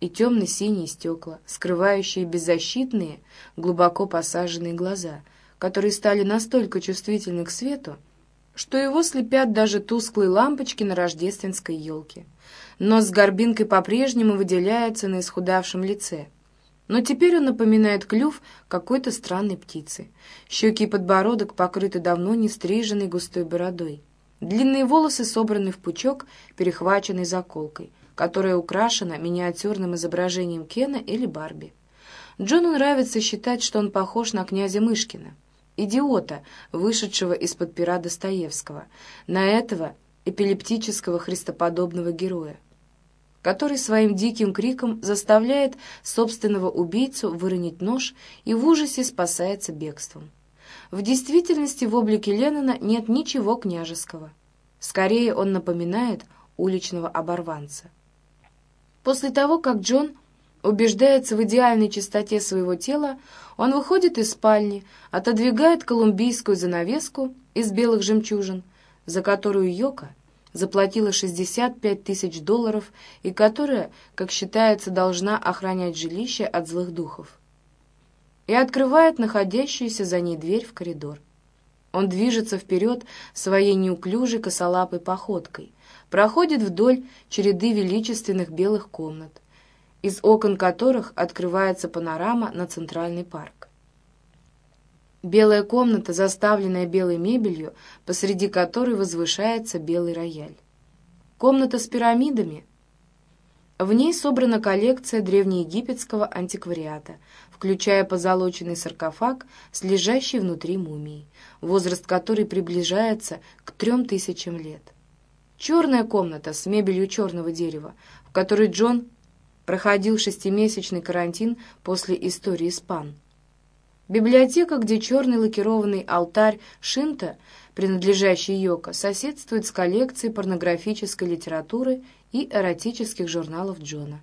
и темно-синие стекла, скрывающие беззащитные, глубоко посаженные глаза — которые стали настолько чувствительны к свету, что его слепят даже тусклые лампочки на рождественской елке. Нос с горбинкой по-прежнему выделяется на исхудавшем лице. Но теперь он напоминает клюв какой-то странной птицы. Щеки и подбородок покрыты давно не стриженной густой бородой. Длинные волосы собраны в пучок, перехваченный заколкой, которая украшена миниатюрным изображением Кена или Барби. Джону нравится считать, что он похож на князя Мышкина идиота, вышедшего из-под пера Достоевского, на этого эпилептического христоподобного героя, который своим диким криком заставляет собственного убийцу выронить нож и в ужасе спасается бегством. В действительности в облике Леннона нет ничего княжеского. Скорее он напоминает уличного оборванца. После того, как Джон убеждается в идеальной чистоте своего тела, он выходит из спальни, отодвигает колумбийскую занавеску из белых жемчужин, за которую Йока заплатила 65 тысяч долларов и которая, как считается, должна охранять жилище от злых духов, и открывает находящуюся за ней дверь в коридор. Он движется вперед своей неуклюжей косолапой походкой, проходит вдоль череды величественных белых комнат, из окон которых открывается панорама на Центральный парк. Белая комната, заставленная белой мебелью, посреди которой возвышается белый рояль. Комната с пирамидами. В ней собрана коллекция древнеегипетского антиквариата, включая позолоченный саркофаг с лежащей внутри мумией, возраст которой приближается к трем тысячам лет. Черная комната с мебелью черного дерева, в которой Джон проходил шестимесячный карантин после истории с. Библиотека, где черный лакированный алтарь Шинта, принадлежащий Йоко, соседствует с коллекцией порнографической литературы и эротических журналов Джона.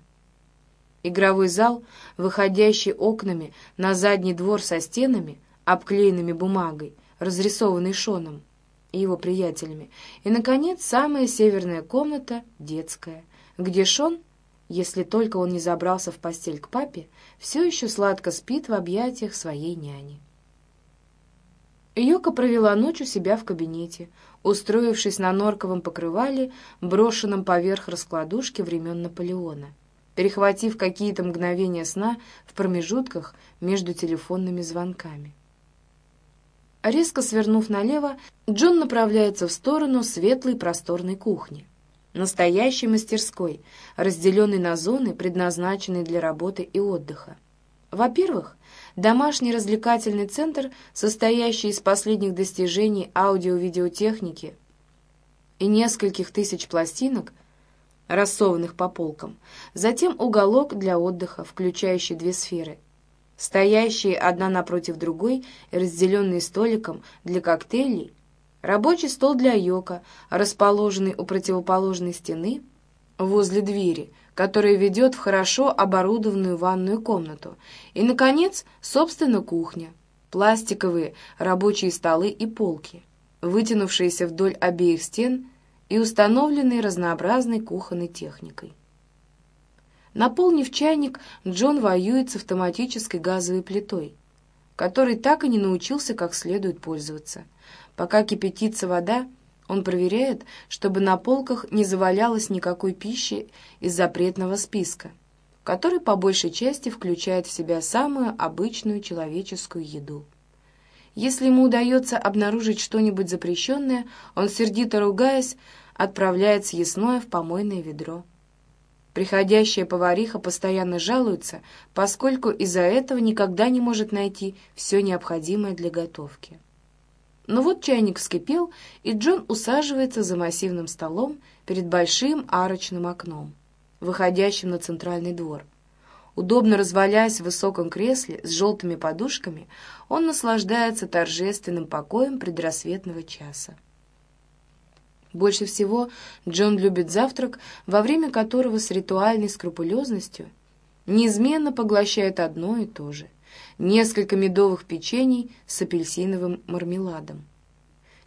Игровой зал, выходящий окнами на задний двор со стенами, обклеенными бумагой, разрисованной Шоном и его приятелями. И, наконец, самая северная комната, детская, где Шон если только он не забрался в постель к папе, все еще сладко спит в объятиях своей няни. Йока провела ночь у себя в кабинете, устроившись на норковом покрывале, брошенном поверх раскладушки времен Наполеона, перехватив какие-то мгновения сна в промежутках между телефонными звонками. Резко свернув налево, Джон направляется в сторону светлой просторной кухни настоящей мастерской, разделенной на зоны, предназначенные для работы и отдыха. Во-первых, домашний развлекательный центр, состоящий из последних достижений аудио-видеотехники и нескольких тысяч пластинок, рассованных по полкам, затем уголок для отдыха, включающий две сферы, стоящие одна напротив другой разделенные столиком для коктейлей Рабочий стол для йока, расположенный у противоположной стены, возле двери, которая ведет в хорошо оборудованную ванную комнату. И, наконец, собственно, кухня. Пластиковые рабочие столы и полки, вытянувшиеся вдоль обеих стен и установленные разнообразной кухонной техникой. Наполнив чайник, Джон воюет с автоматической газовой плитой, которой так и не научился как следует пользоваться. Пока кипятится вода, он проверяет, чтобы на полках не завалялось никакой пищи из запретного списка, который по большей части включает в себя самую обычную человеческую еду. Если ему удается обнаружить что-нибудь запрещенное, он, сердито ругаясь, отправляет съестное в помойное ведро. Приходящая повариха постоянно жалуется, поскольку из-за этого никогда не может найти все необходимое для готовки. Но вот чайник вскипел, и Джон усаживается за массивным столом перед большим арочным окном, выходящим на центральный двор. Удобно развалясь в высоком кресле с желтыми подушками, он наслаждается торжественным покоем предрассветного часа. Больше всего Джон любит завтрак, во время которого с ритуальной скрупулезностью неизменно поглощает одно и то же — несколько медовых печений с апельсиновым мармеладом.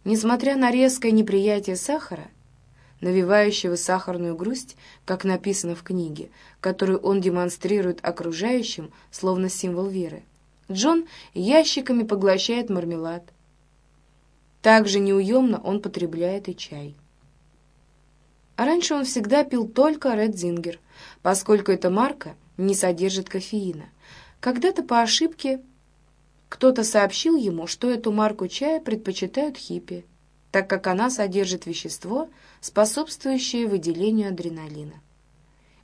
Несмотря на резкое неприятие сахара, навевающего сахарную грусть, как написано в книге, которую он демонстрирует окружающим, словно символ веры, Джон ящиками поглощает мармелад. Также неуемно он потребляет и чай. А раньше он всегда пил только Редзингер, поскольку эта марка не содержит кофеина. Когда-то по ошибке кто-то сообщил ему, что эту марку чая предпочитают хиппи, так как она содержит вещество, способствующее выделению адреналина.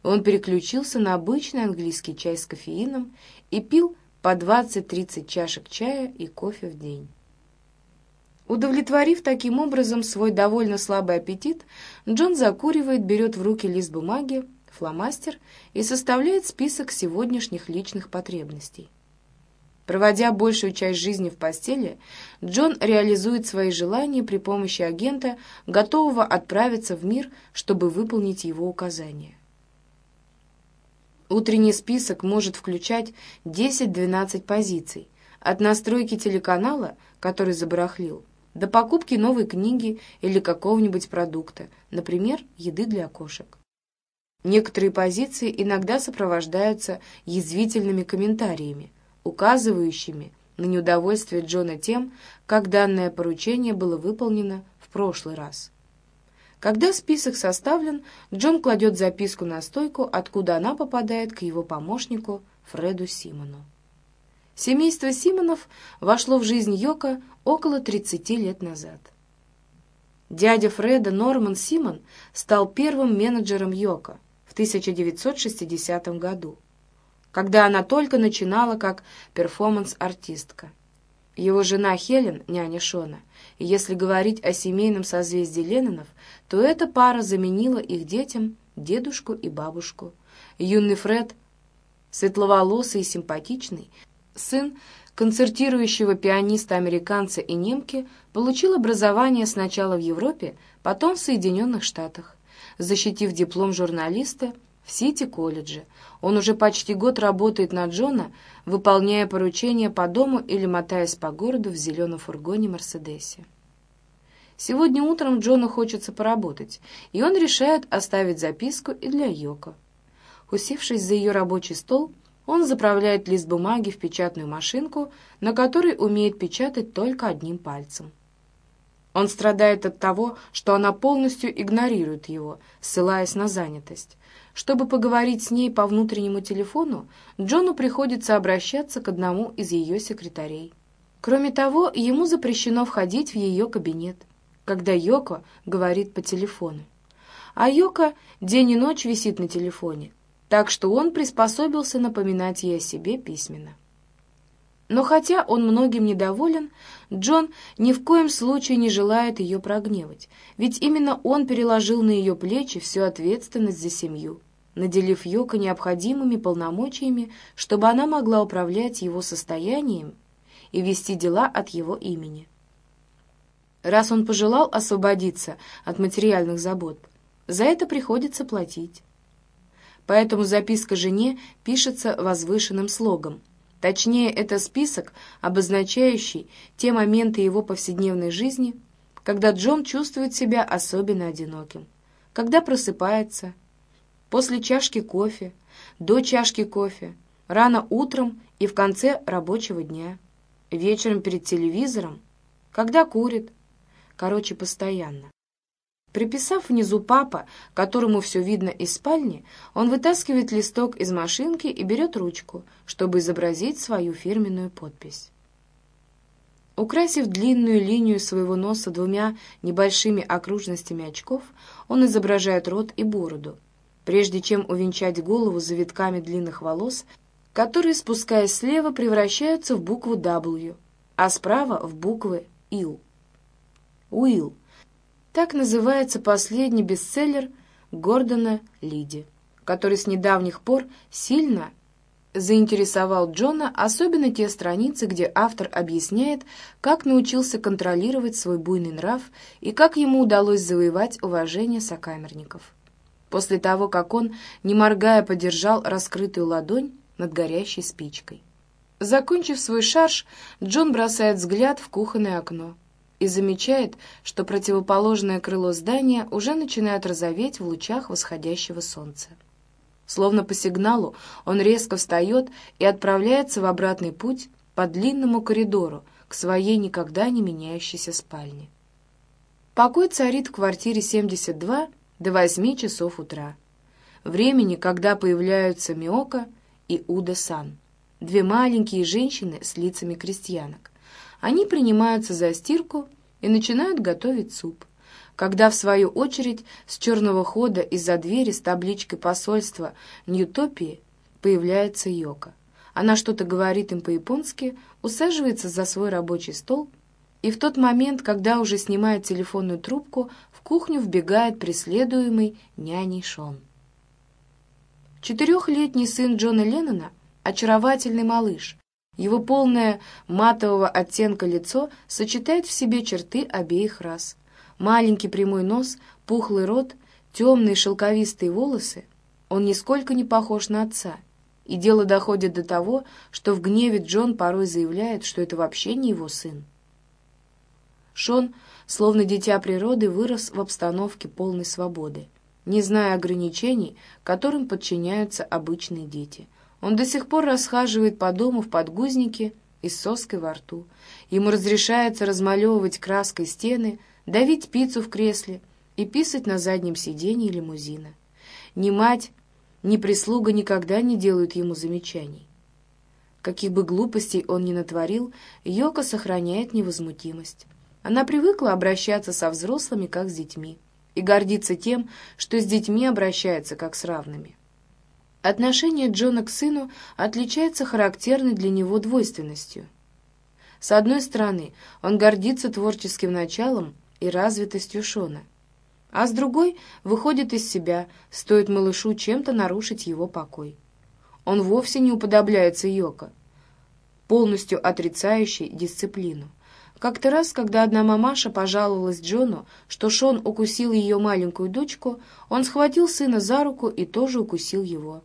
Он переключился на обычный английский чай с кофеином и пил по 20-30 чашек чая и кофе в день. Удовлетворив таким образом свой довольно слабый аппетит, Джон закуривает, берет в руки лист бумаги, фломастер и составляет список сегодняшних личных потребностей. Проводя большую часть жизни в постели, Джон реализует свои желания при помощи агента, готового отправиться в мир, чтобы выполнить его указания. Утренний список может включать 10-12 позиций, от настройки телеканала, который забарахлил, до покупки новой книги или какого-нибудь продукта, например, еды для кошек. Некоторые позиции иногда сопровождаются язвительными комментариями, указывающими на неудовольствие Джона тем, как данное поручение было выполнено в прошлый раз. Когда список составлен, Джон кладет записку на стойку, откуда она попадает к его помощнику Фреду Симону. Семейство Симонов вошло в жизнь Йока около 30 лет назад. Дядя Фреда Норман Симон стал первым менеджером Йока 1960 году, когда она только начинала как перформанс-артистка. Его жена Хелен, няня Шона, и если говорить о семейном созвездии Леннонов, то эта пара заменила их детям дедушку и бабушку. Юный Фред, светловолосый и симпатичный, сын концертирующего пианиста-американца и немки, получил образование сначала в Европе, потом в Соединенных Штатах. Защитив диплом журналиста в Сити-колледже, он уже почти год работает на Джона, выполняя поручения по дому или мотаясь по городу в зеленом фургоне «Мерседесе». Сегодня утром Джону хочется поработать, и он решает оставить записку и для Йоко. Усевшись за ее рабочий стол, он заправляет лист бумаги в печатную машинку, на которой умеет печатать только одним пальцем. Он страдает от того, что она полностью игнорирует его, ссылаясь на занятость. Чтобы поговорить с ней по внутреннему телефону, Джону приходится обращаться к одному из ее секретарей. Кроме того, ему запрещено входить в ее кабинет, когда Йоко говорит по телефону. А Йоко день и ночь висит на телефоне, так что он приспособился напоминать ей о себе письменно. Но хотя он многим недоволен, Джон ни в коем случае не желает ее прогневать, ведь именно он переложил на ее плечи всю ответственность за семью, наделив Йока необходимыми полномочиями, чтобы она могла управлять его состоянием и вести дела от его имени. Раз он пожелал освободиться от материальных забот, за это приходится платить поэтому записка жене пишется возвышенным слогом. Точнее, это список, обозначающий те моменты его повседневной жизни, когда Джон чувствует себя особенно одиноким. Когда просыпается, после чашки кофе, до чашки кофе, рано утром и в конце рабочего дня, вечером перед телевизором, когда курит, короче, постоянно. Приписав внизу папа, которому все видно из спальни, он вытаскивает листок из машинки и берет ручку, чтобы изобразить свою фирменную подпись. Украсив длинную линию своего носа двумя небольшими окружностями очков, он изображает рот и бороду, прежде чем увенчать голову завитками длинных волос, которые, спускаясь слева, превращаются в букву W, а справа — в буквы «Ил». «Уилл» — так называется последний бестселлер Гордона Лиди, который с недавних пор сильно заинтересовал Джона особенно те страницы, где автор объясняет, как научился контролировать свой буйный нрав и как ему удалось завоевать уважение сокамерников. После того, как он, не моргая, подержал раскрытую ладонь над горящей спичкой. Закончив свой шарж, Джон бросает взгляд в кухонное окно и замечает, что противоположное крыло здания уже начинает розоветь в лучах восходящего солнца. Словно по сигналу он резко встает и отправляется в обратный путь по длинному коридору к своей никогда не меняющейся спальне. Покой царит в квартире 72 до 8 часов утра. Времени, когда появляются Миока и Уда-сан, две маленькие женщины с лицами крестьянок. Они принимаются за стирку и начинают готовить суп когда, в свою очередь, с черного хода из-за двери с табличкой посольства Ньютопии появляется Йока. Она что-то говорит им по-японски, усаживается за свой рабочий стол, и в тот момент, когда уже снимает телефонную трубку, в кухню вбегает преследуемый няней Шон. Четырехлетний сын Джона Леннона — очаровательный малыш. Его полное матового оттенка лицо сочетает в себе черты обеих рас — маленький прямой нос, пухлый рот, темные шелковистые волосы, он нисколько не похож на отца. И дело доходит до того, что в гневе Джон порой заявляет, что это вообще не его сын. Шон, словно дитя природы, вырос в обстановке полной свободы, не зная ограничений, которым подчиняются обычные дети. Он до сих пор расхаживает по дому в подгузнике и с соской во рту. Ему разрешается размалевывать краской стены, давить пиццу в кресле и писать на заднем сиденье лимузина. Ни мать, ни прислуга никогда не делают ему замечаний. Каких бы глупостей он ни натворил, Йока сохраняет невозмутимость. Она привыкла обращаться со взрослыми, как с детьми, и гордится тем, что с детьми обращается, как с равными. Отношение Джона к сыну отличается характерной для него двойственностью. С одной стороны, он гордится творческим началом, и развитостью Шона. А с другой выходит из себя, стоит малышу чем-то нарушить его покой. Он вовсе не уподобляется Йоко, полностью отрицающий дисциплину. Как-то раз, когда одна мамаша пожаловалась Джону, что Шон укусил ее маленькую дочку, он схватил сына за руку и тоже укусил его.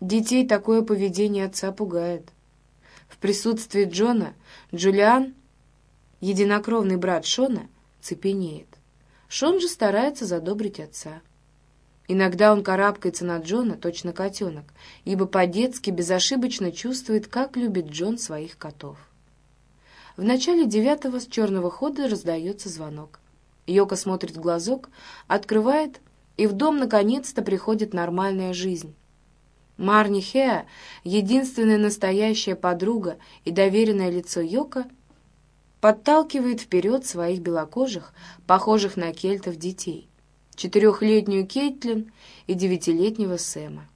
Детей такое поведение отца пугает. В присутствии Джона Джулиан Единокровный брат Шона цепенеет. Шон же старается задобрить отца. Иногда он карабкается на Джона, точно котенок, ибо по-детски безошибочно чувствует, как любит Джон своих котов. В начале девятого с черного хода раздается звонок. Йока смотрит в глазок, открывает, и в дом наконец-то приходит нормальная жизнь. Марни Хеа, единственная настоящая подруга и доверенное лицо Йока, подталкивает вперед своих белокожих, похожих на кельтов детей, четырехлетнюю Кейтлин и девятилетнего Сэма.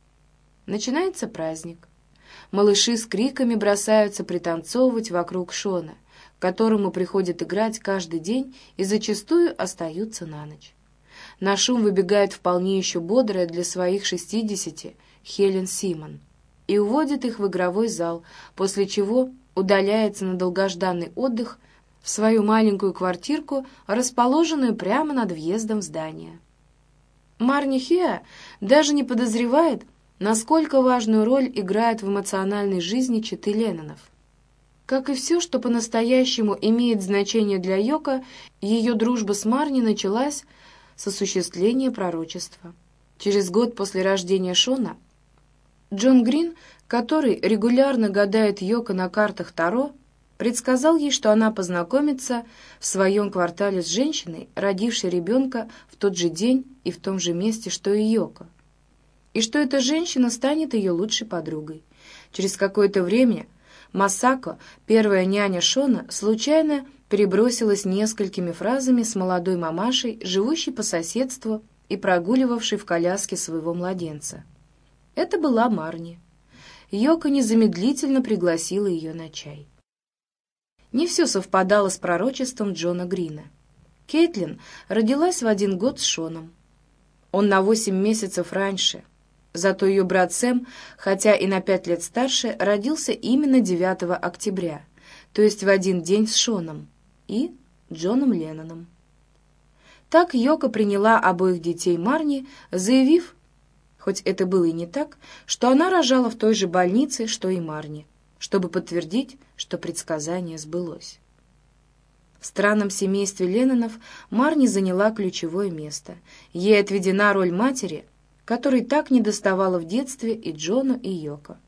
Начинается праздник. Малыши с криками бросаются пританцовывать вокруг Шона, которому приходит играть каждый день и зачастую остаются на ночь. На шум выбегает вполне еще бодрая для своих шестидесяти Хелен Симон и уводит их в игровой зал, после чего удаляется на долгожданный отдых – в свою маленькую квартирку, расположенную прямо над въездом в здание. Марни Хеа даже не подозревает, насколько важную роль играет в эмоциональной жизни Читы Леннонов. Как и все, что по-настоящему имеет значение для Йока, ее дружба с Марни началась с осуществления пророчества. Через год после рождения Шона Джон Грин, который регулярно гадает Йоко на картах Таро, предсказал ей, что она познакомится в своем квартале с женщиной, родившей ребенка в тот же день и в том же месте, что и Йоко, и что эта женщина станет ее лучшей подругой. Через какое-то время Масако, первая няня Шона, случайно перебросилась несколькими фразами с молодой мамашей, живущей по соседству и прогуливавшей в коляске своего младенца. Это была Марни. Йока незамедлительно пригласила ее на чай. Не все совпадало с пророчеством Джона Грина. Кейтлин родилась в один год с Шоном. Он на восемь месяцев раньше. Зато ее брат Сэм, хотя и на пять лет старше, родился именно 9 октября, то есть в один день с Шоном и Джоном Ленноном. Так Йока приняла обоих детей Марни, заявив, хоть это было и не так, что она рожала в той же больнице, что и Марни чтобы подтвердить, что предсказание сбылось. В странном семействе Леннонов Марни заняла ключевое место. Ей отведена роль матери, которой так недоставало в детстве и Джону, и Йоко.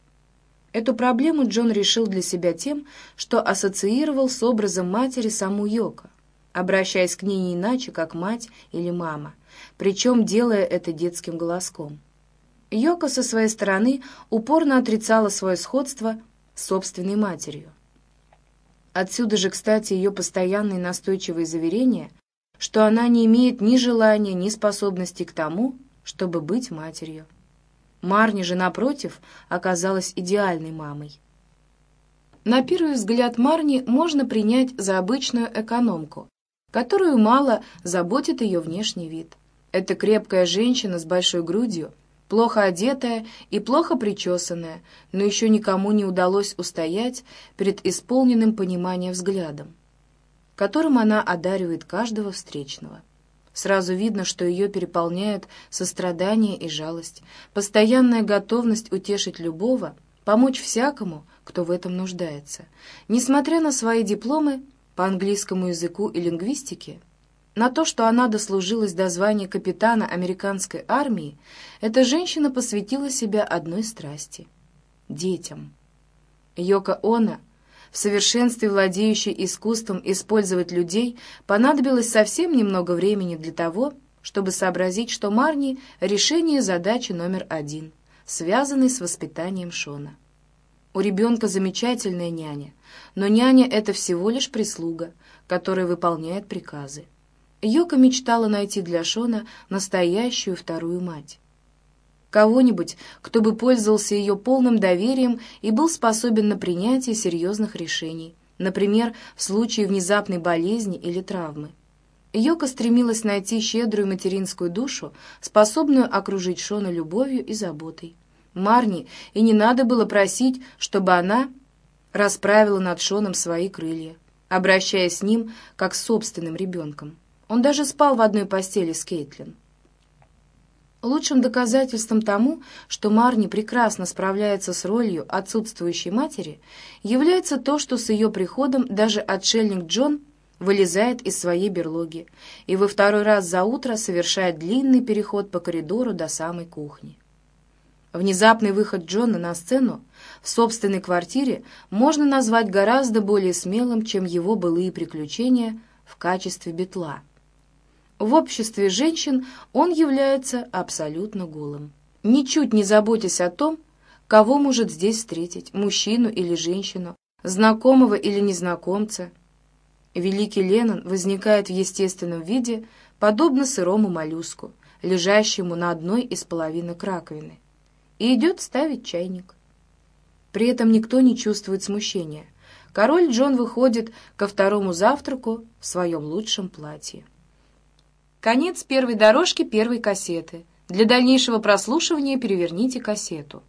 Эту проблему Джон решил для себя тем, что ассоциировал с образом матери саму Йоко, обращаясь к ней не иначе, как мать или мама, причем делая это детским голоском. Йоко со своей стороны упорно отрицала свое сходство собственной матерью. Отсюда же, кстати, ее постоянные настойчивые заверения, что она не имеет ни желания, ни способности к тому, чтобы быть матерью. Марни же, напротив, оказалась идеальной мамой. На первый взгляд Марни можно принять за обычную экономку, которую мало заботит ее внешний вид. Это крепкая женщина с большой грудью, плохо одетая и плохо причесанная, но еще никому не удалось устоять перед исполненным пониманием взглядом, которым она одаривает каждого встречного. Сразу видно, что ее переполняют сострадание и жалость, постоянная готовность утешить любого, помочь всякому, кто в этом нуждается. Несмотря на свои дипломы по английскому языку и лингвистике, на то, что она дослужилась до звания капитана американской армии, эта женщина посвятила себя одной страсти — детям. Йока Она, в совершенстве владеющей искусством использовать людей, понадобилось совсем немного времени для того, чтобы сообразить, что Марни — решение задачи номер один, связанной с воспитанием Шона. У ребенка замечательная няня, но няня — это всего лишь прислуга, которая выполняет приказы. Йока мечтала найти для Шона настоящую вторую мать. Кого-нибудь, кто бы пользовался ее полным доверием и был способен на принятие серьезных решений, например, в случае внезапной болезни или травмы. Йока стремилась найти щедрую материнскую душу, способную окружить Шона любовью и заботой. Марни и не надо было просить, чтобы она расправила над Шоном свои крылья, обращаясь с ним как с собственным ребенком. Он даже спал в одной постели с Кейтлин. Лучшим доказательством тому, что Марни прекрасно справляется с ролью отсутствующей матери, является то, что с ее приходом даже отшельник Джон вылезает из своей берлоги и во второй раз за утро совершает длинный переход по коридору до самой кухни. Внезапный выход Джона на сцену в собственной квартире можно назвать гораздо более смелым, чем его былые приключения в качестве бетла. В обществе женщин он является абсолютно голым. Ничуть не заботясь о том, кого может здесь встретить, мужчину или женщину, знакомого или незнакомца. Великий Леннон возникает в естественном виде, подобно сырому моллюску, лежащему на одной из половинок раковины, и идет ставить чайник. При этом никто не чувствует смущения. Король Джон выходит ко второму завтраку в своем лучшем платье. Конец первой дорожки первой кассеты. Для дальнейшего прослушивания переверните кассету.